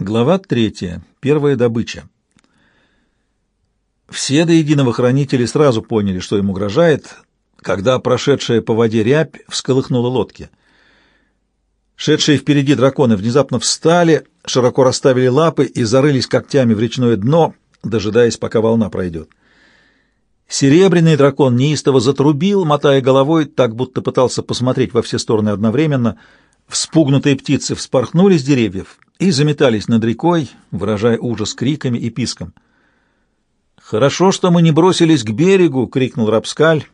Глава третья. Первая добыча. Все до единого хранители сразу поняли, что им угрожает, когда прошедшая по воде рябь всколыхнула лодки. Шедшие впереди драконы внезапно встали, широко расставили лапы и зарылись когтями в речное дно, дожидаясь, пока волна пройдет. Серебряный дракон неистово затрубил, мотая головой, так будто пытался посмотреть во все стороны одновременно. Вспугнутые птицы вспорхнули с деревьев и заметались над рекой, выражая ужас криками и писком. «Хорошо, что мы не бросились к берегу!» — крикнул Рапскаль,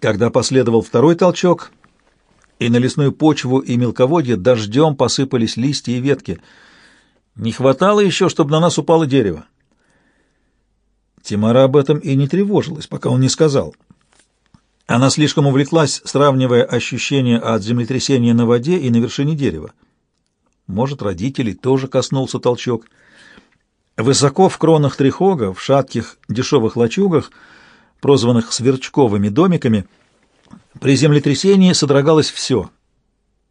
когда последовал второй толчок, и на лесную почву и мелководье дождем посыпались листья и ветки. Не хватало еще, чтобы на нас упало дерево. Тимара об этом и не тревожилась, пока он не сказал. Она слишком увлеклась, сравнивая ощущения от землетрясения на воде и на вершине дерева. Может, родителей тоже коснулся толчок. Высоко в кронах Трихога, в шатких дешевых лачугах, прозванных сверчковыми домиками, при землетрясении содрогалось все.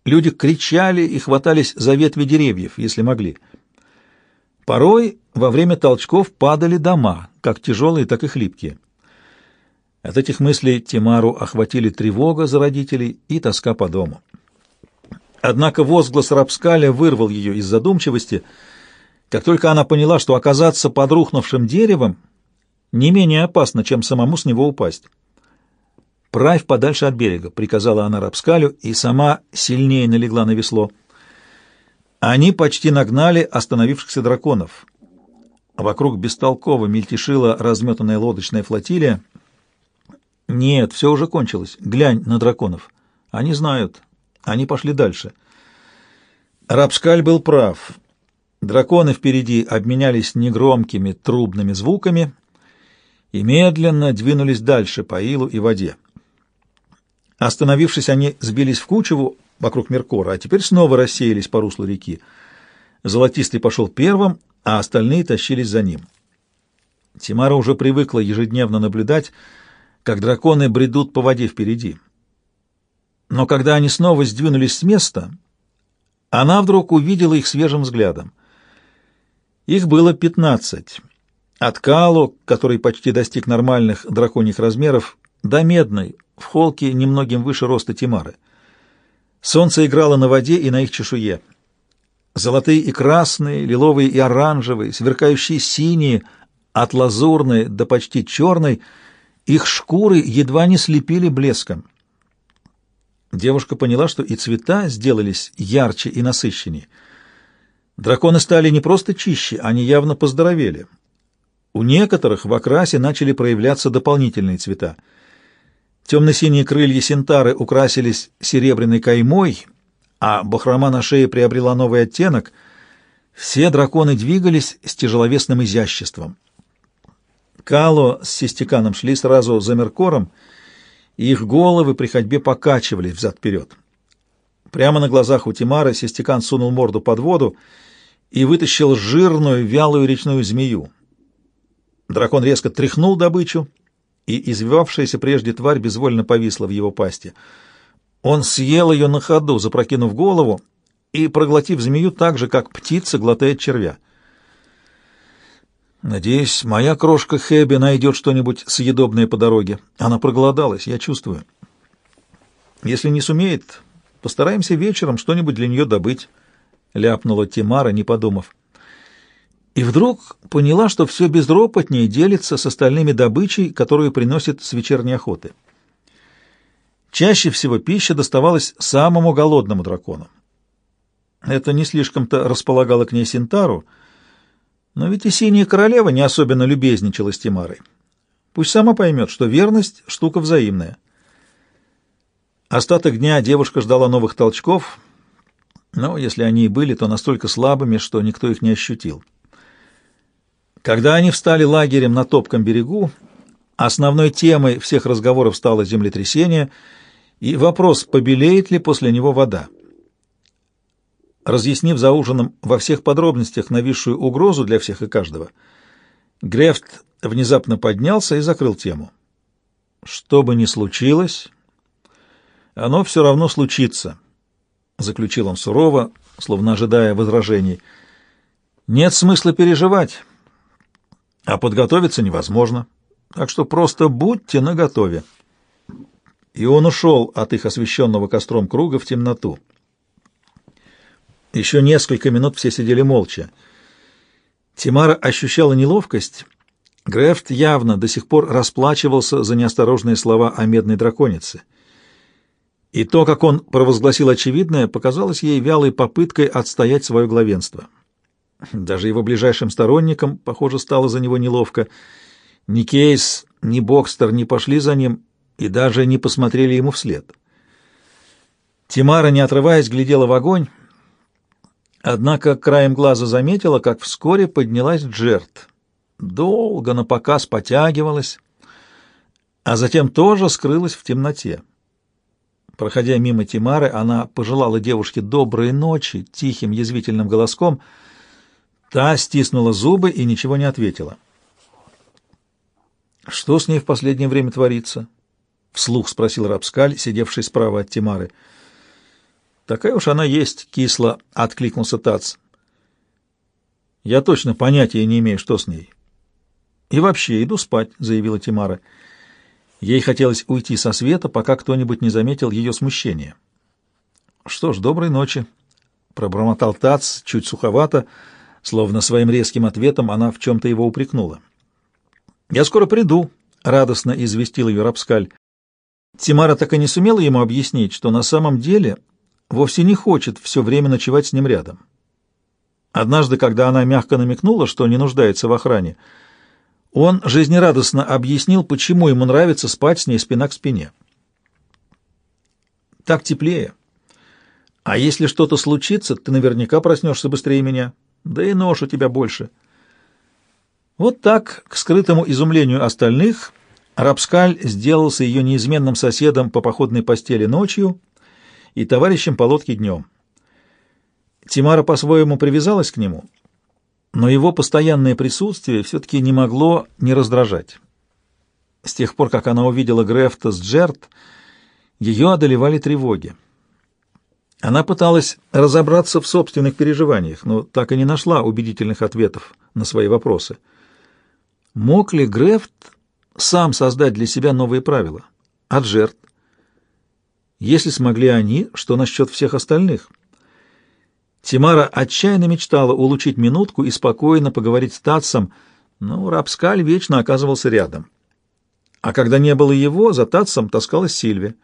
Люди кричали и хватались за ветви деревьев, если могли. Порой во время толчков падали дома, как тяжелые, так и хлипкие. От этих мыслей Тимару охватили тревога за родителей и тоска по дому. Однако возглас Рапскаля вырвал ее из задумчивости, как только она поняла, что оказаться под рухнувшим деревом не менее опасно, чем самому с него упасть. «Правь подальше от берега», — приказала она Рапскалю и сама сильнее налегла на весло. Они почти нагнали остановившихся драконов. Вокруг бестолково мельтешила разметанная лодочная флотилия. «Нет, все уже кончилось. Глянь на драконов. Они знают. Они пошли дальше. Рапскаль был прав. Драконы впереди обменялись негромкими трубными звуками и медленно двинулись дальше по илу и воде. Остановившись, они сбились в кучеву вокруг Меркора, а теперь снова рассеялись по руслу реки. Золотистый пошел первым, а остальные тащились за ним. Тимара уже привыкла ежедневно наблюдать, как драконы бредут по воде впереди. Но когда они снова сдвинулись с места, она вдруг увидела их свежим взглядом. Их было пятнадцать. От Калу, который почти достиг нормальных драконьих размеров, до Медной, в холке немногим выше роста Тимары. Солнце играло на воде и на их чешуе. Золотые и красные, лиловые и оранжевые, сверкающие синие, от лазурной до почти черной, их шкуры едва не слепили блеском. Девушка поняла, что и цвета сделались ярче и насыщеннее. Драконы стали не просто чище, они явно поздоровели. У некоторых в окрасе начали проявляться дополнительные цвета. Темно-синие крылья синтары украсились серебряной каймой, а бахрома на шее приобрела новый оттенок. Все драконы двигались с тяжеловесным изяществом. Кало с Систиканом шли сразу за Меркором, и их головы при ходьбе покачивались взад-вперед. Прямо на глазах у Тимара Систекан сунул морду под воду и вытащил жирную, вялую речную змею. Дракон резко тряхнул добычу, и извивавшаяся прежде тварь безвольно повисла в его пасти. Он съел ее на ходу, запрокинув голову и проглотив змею так же, как птица глотает червя. Надеюсь, моя крошка Хэби найдет что-нибудь съедобное по дороге. Она проголодалась, я чувствую. Если не сумеет, постараемся вечером что-нибудь для нее добыть, — ляпнула Тимара, не подумав. И вдруг поняла, что все безропотнее делится с остальными добычей, которую приносит с вечерней охоты. Чаще всего пища доставалась самому голодному дракону. Это не слишком-то располагало к ней Синтару, — но ведь и синяя королева не особенно любезничала с Тимарой. Пусть сама поймет, что верность — штука взаимная. Остаток дня девушка ждала новых толчков, но если они и были, то настолько слабыми, что никто их не ощутил. Когда они встали лагерем на топком берегу, основной темой всех разговоров стало землетрясение и вопрос, побелеет ли после него вода. Разъяснив за ужином во всех подробностях нависшую угрозу для всех и каждого, Грефт внезапно поднялся и закрыл тему. «Что бы ни случилось, оно все равно случится», — заключил он сурово, словно ожидая возражений. Нет смысла переживать, а подготовиться невозможно. Так что просто будьте наготове. И он ушел от их освещенного костром круга в темноту. Еще несколько минут все сидели молча. Тимара ощущала неловкость. Грефт явно до сих пор расплачивался за неосторожные слова о медной драконице. И то, как он провозгласил очевидное, показалось ей вялой попыткой отстоять свое главенство. Даже его ближайшим сторонникам, похоже, стало за него неловко. Ни Кейс, ни Бокстер не пошли за ним и даже не посмотрели ему вслед. Тимара, не отрываясь, глядела в огонь, однако краем глаза заметила, как вскоре поднялась Джерт. Долго на показ потягивалась, а затем тоже скрылась в темноте. Проходя мимо Тимары, она пожелала девушке доброй ночи тихим язвительным голоском — Та стиснула зубы и ничего не ответила. «Что с ней в последнее время творится?» — вслух спросил Рапскаль, сидевший справа от Тимары. «Такая уж она есть», — кисло откликнулся Тац. «Я точно понятия не имею, что с ней». «И вообще, иду спать», — заявила Тимара. Ей хотелось уйти со света, пока кто-нибудь не заметил ее смущения. «Что ж, доброй ночи», — пробормотал Тац, чуть суховато, — Словно своим резким ответом она в чем-то его упрекнула. «Я скоро приду», — радостно известил ее Рапскаль. Тимара так и не сумела ему объяснить, что на самом деле вовсе не хочет все время ночевать с ним рядом. Однажды, когда она мягко намекнула, что не нуждается в охране, он жизнерадостно объяснил, почему ему нравится спать с ней спина к спине. «Так теплее. А если что-то случится, ты наверняка проснешься быстрее меня», да и нож у тебя больше. Вот так, к скрытому изумлению остальных, Рапскаль сделался ее неизменным соседом по походной постели ночью и товарищем по лодке днем. Тимара по-своему привязалась к нему, но его постоянное присутствие все-таки не могло не раздражать. С тех пор, как она увидела Грефта с Джерт, ее одолевали тревоги. Она пыталась разобраться в собственных переживаниях, но так и не нашла убедительных ответов на свои вопросы. Мог ли Грефт сам создать для себя новые правила? От жертв? Если смогли они, что насчет всех остальных? Тимара отчаянно мечтала улучшить минутку и спокойно поговорить с Татсом, но Рапскаль вечно оказывался рядом. А когда не было его, за Татсом таскалась Сильвия.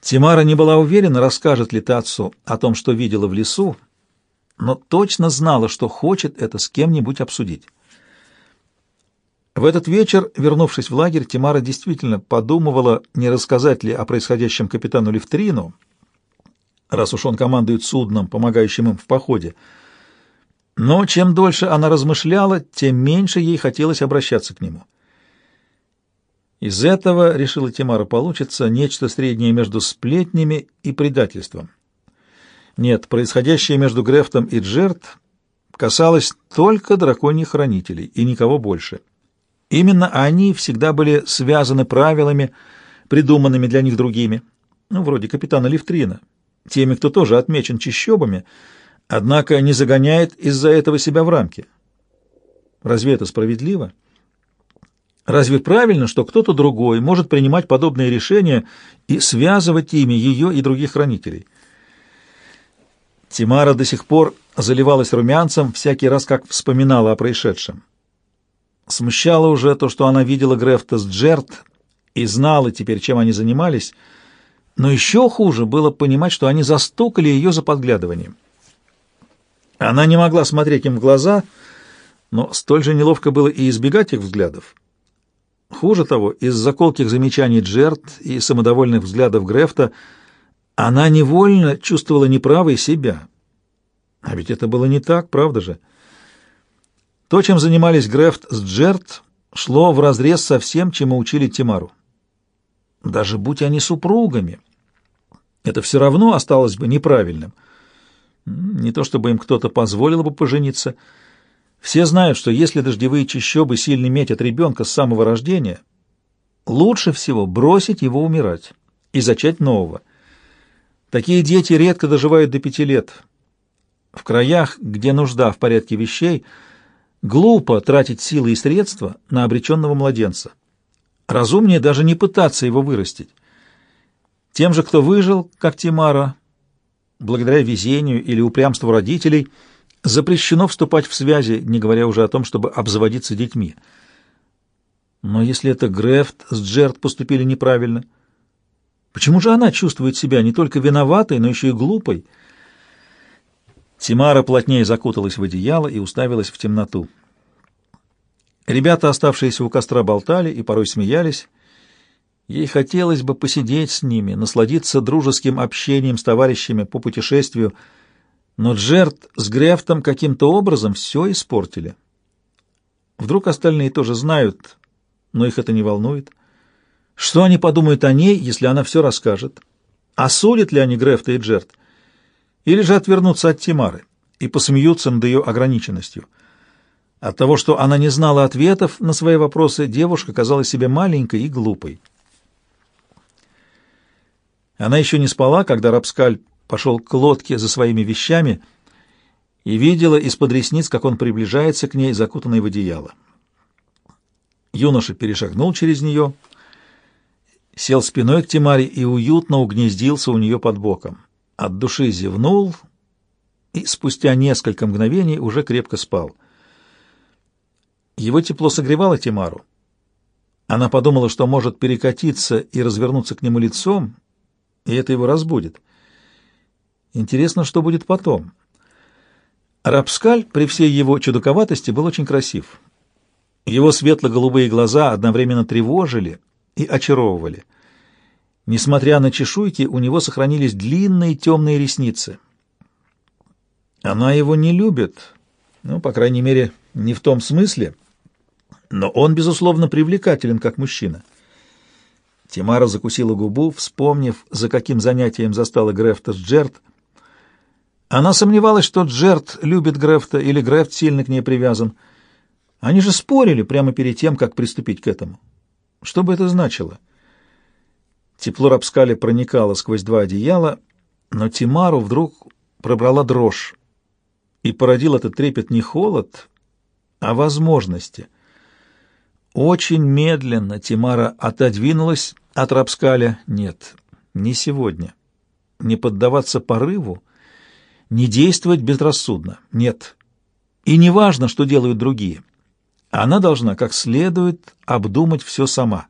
Тимара не была уверена, расскажет ли Тацу о том, что видела в лесу, но точно знала, что хочет это с кем-нибудь обсудить. В этот вечер, вернувшись в лагерь, Тимара действительно подумывала, не рассказать ли о происходящем капитану Левтрину, раз уж он командует судном, помогающим им в походе. Но чем дольше она размышляла, тем меньше ей хотелось обращаться к нему. Из этого, решила Тимара, получится нечто среднее между сплетнями и предательством. Нет, происходящее между Грефтом и Джерт касалось только драконьих хранителей и никого больше. Именно они всегда были связаны правилами, придуманными для них другими, ну, вроде капитана Левтрина, теми, кто тоже отмечен чищобами, однако не загоняет из-за этого себя в рамки. Разве это справедливо? Разве правильно, что кто-то другой может принимать подобные решения и связывать ими ее и других хранителей? Тимара до сих пор заливалась румянцем всякий раз, как вспоминала о происшедшем. Смущало уже то, что она видела Грефта с Джерт и знала теперь, чем они занимались, но еще хуже было понимать, что они застукали ее за подглядыванием. Она не могла смотреть им в глаза, но столь же неловко было и избегать их взглядов. Хуже того, из-за колких замечаний Джерт и самодовольных взглядов Грефта она невольно чувствовала неправой себя. А ведь это было не так, правда же? То, чем занимались Грефт с Джерт, шло вразрез со всем, чему учили Тимару. Даже будь они супругами, это все равно осталось бы неправильным. Не то чтобы им кто-то позволил бы пожениться — все знают, что если дождевые чащобы сильно метят ребенка с самого рождения, лучше всего бросить его умирать и зачать нового. Такие дети редко доживают до пяти лет. В краях, где нужда в порядке вещей, глупо тратить силы и средства на обреченного младенца. Разумнее даже не пытаться его вырастить. Тем же, кто выжил, как Тимара, благодаря везению или упрямству родителей, запрещено вступать в связи, не говоря уже о том, чтобы обзаводиться детьми. Но если это Грефт с Джерт поступили неправильно, почему же она чувствует себя не только виноватой, но еще и глупой? Тимара плотнее закуталась в одеяло и уставилась в темноту. Ребята, оставшиеся у костра, болтали и порой смеялись. Ей хотелось бы посидеть с ними, насладиться дружеским общением с товарищами по путешествию, но Джерт с Грефтом каким-то образом все испортили. Вдруг остальные тоже знают, но их это не волнует. Что они подумают о ней, если она все расскажет? Осудят ли они Грефта и Джерт? Или же отвернутся от Тимары и посмеются над ее ограниченностью? От того, что она не знала ответов на свои вопросы, девушка казалась себе маленькой и глупой. Она еще не спала, когда Рапскаль пошел к лодке за своими вещами и видела из-под ресниц, как он приближается к ней, закутанный в одеяло. Юноша перешагнул через нее, сел спиной к Тимаре и уютно угнездился у нее под боком. От души зевнул и спустя несколько мгновений уже крепко спал — его тепло согревало Тимару. Она подумала, что может перекатиться и развернуться к нему лицом, и это его разбудит. Интересно, что будет потом. Рапскаль при всей его чудаковатости был очень красив. Его светло-голубые глаза одновременно тревожили и очаровывали. Несмотря на чешуйки, у него сохранились длинные темные ресницы. Она его не любит, ну, по крайней мере, не в том смысле, но он, безусловно, привлекателен как мужчина. Тимара закусила губу, вспомнив, за каким занятием застала Грефта с Джерт. Она сомневалась, что Джерт любит Грефта или Грефт сильно к ней привязан. Они же спорили прямо перед тем, как приступить к этому. Что бы это значило? Тепло Рапскали проникало сквозь два одеяла, но Тимару вдруг пробрала дрожь, и породил этот трепет не холод, а возможности — очень медленно Тимара отодвинулась от Рапскаля. Нет, не сегодня. Не поддаваться порыву, не действовать безрассудно. Нет. И не важно, что делают другие. Она должна как следует обдумать все сама.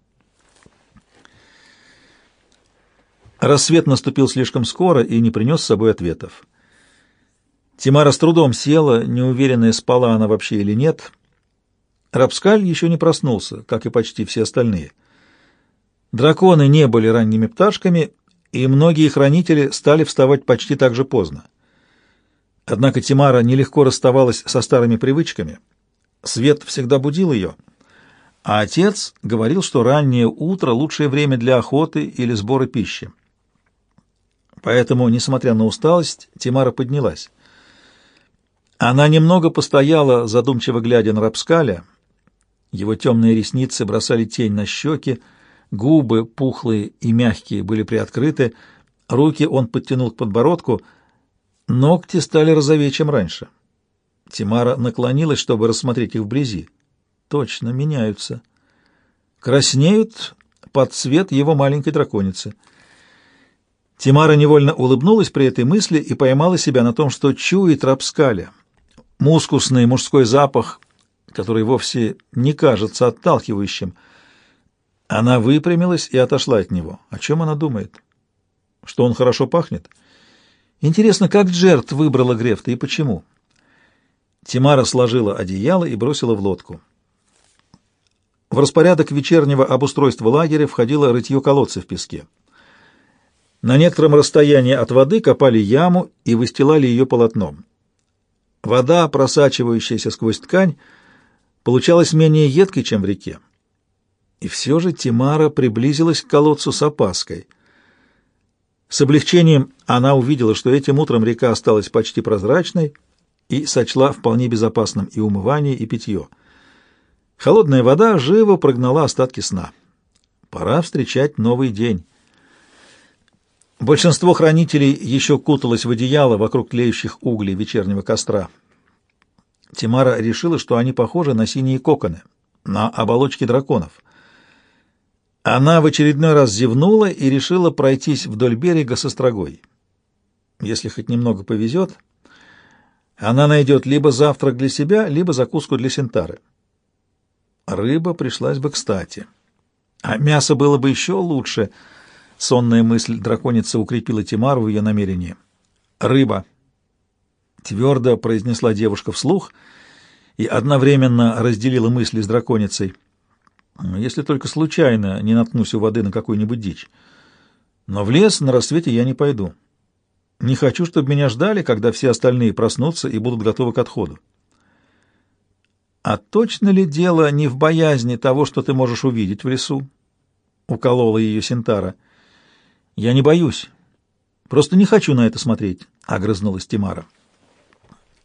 Рассвет наступил слишком скоро и не принес с собой ответов. Тимара с трудом села, неуверенная, спала она вообще или нет. Рапскаль еще не проснулся, как и почти все остальные. Драконы не были ранними пташками, и многие хранители стали вставать почти так же поздно. Однако Тимара нелегко расставалась со старыми привычками. Свет всегда будил ее, а отец говорил, что раннее утро — лучшее время для охоты или сбора пищи. Поэтому, несмотря на усталость, Тимара поднялась. Она немного постояла, задумчиво глядя на Рапскаля, его темные ресницы бросали тень на щеки, губы, пухлые и мягкие, были приоткрыты, руки он подтянул к подбородку, ногти стали розовее, чем раньше. Тимара наклонилась, чтобы рассмотреть их вблизи. Точно, меняются. Краснеют под цвет его маленькой драконицы. Тимара невольно улыбнулась при этой мысли и поймала себя на том, что чует рапскаля. Мускусный мужской запах который вовсе не кажется отталкивающим. Она выпрямилась и отошла от него. О чем она думает? Что он хорошо пахнет? Интересно, как Джерт выбрала Грефта и почему? Тимара сложила одеяло и бросила в лодку. В распорядок вечернего обустройства лагеря входило рытье колодца в песке. На некотором расстоянии от воды копали яму и выстилали ее полотном. Вода, просачивающаяся сквозь ткань, получалась менее едкой, чем в реке. И все же Тимара приблизилась к колодцу с опаской. С облегчением она увидела, что этим утром река осталась почти прозрачной и сочла вполне безопасным и умывание, и питье. Холодная вода живо прогнала остатки сна. Пора встречать новый день. Большинство хранителей еще куталось в одеяло вокруг тлеющих углей вечернего костра. Тимара решила, что они похожи на синие коконы, на оболочки драконов. Она в очередной раз зевнула и решила пройтись вдоль берега со строгой. Если хоть немного повезет, она найдет либо завтрак для себя, либо закуску для Синтары. Рыба пришлась бы кстати. А мясо было бы еще лучше. Сонная мысль драконицы укрепила Тимару в ее намерении. «Рыба!» — твердо произнесла девушка вслух и одновременно разделила мысли с драконицей. «Если только случайно не наткнусь у воды на какую-нибудь дичь. Но в лес на рассвете я не пойду. Не хочу, чтобы меня ждали, когда все остальные проснутся и будут готовы к отходу. А точно ли дело не в боязни того, что ты можешь увидеть в лесу? Уколола ее Синтара. Я не боюсь. Просто не хочу на это смотреть, огрызнулась Тимара.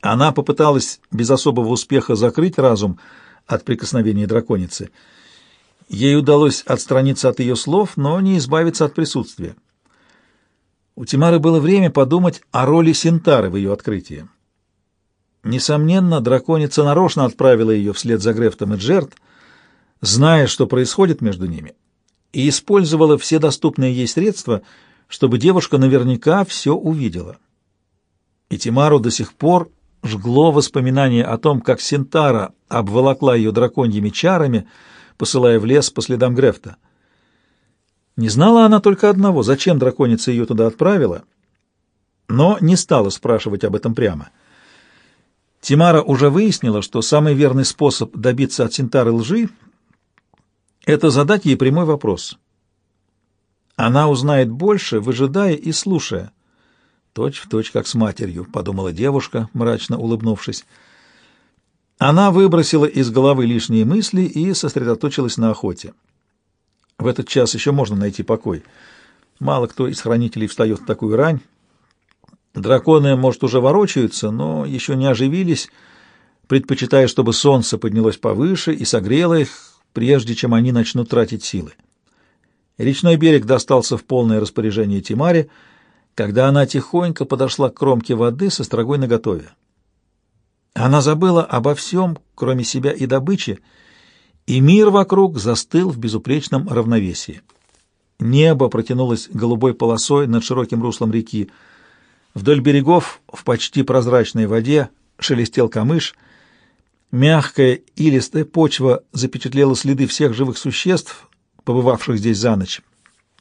Она попыталась без особого успеха закрыть разум от прикосновения драконицы. Ей удалось отстраниться от ее слов, но не избавиться от присутствия. У Тимары было время подумать о роли Синтары в ее открытии. Несомненно, драконица нарочно отправила ее вслед за Грефтом и Джерт, зная, что происходит между ними, и использовала все доступные ей средства, чтобы девушка наверняка все увидела. И Тимару до сих пор жгло воспоминание о том, как Синтара обволокла ее драконьими чарами, посылая в лес по следам Грефта. Не знала она только одного, зачем драконица ее туда отправила, но не стала спрашивать об этом прямо. Тимара уже выяснила, что самый верный способ добиться от Синтары лжи — это задать ей прямой вопрос. Она узнает больше, выжидая и слушая. «Точь в точь, как с матерью», — подумала девушка, мрачно улыбнувшись. Она выбросила из головы лишние мысли и сосредоточилась на охоте. В этот час еще можно найти покой. Мало кто из хранителей встает в такую рань. Драконы, может, уже ворочаются, но еще не оживились, предпочитая, чтобы солнце поднялось повыше и согрело их, прежде чем они начнут тратить силы. Речной берег достался в полное распоряжение Тимаре, когда она тихонько подошла к кромке воды со строгой наготове. Она забыла обо всем, кроме себя и добычи, и мир вокруг застыл в безупречном равновесии. Небо протянулось голубой полосой над широким руслом реки. Вдоль берегов в почти прозрачной воде шелестел камыш. Мягкая илистая почва запечатлела следы всех живых существ, побывавших здесь за ночь.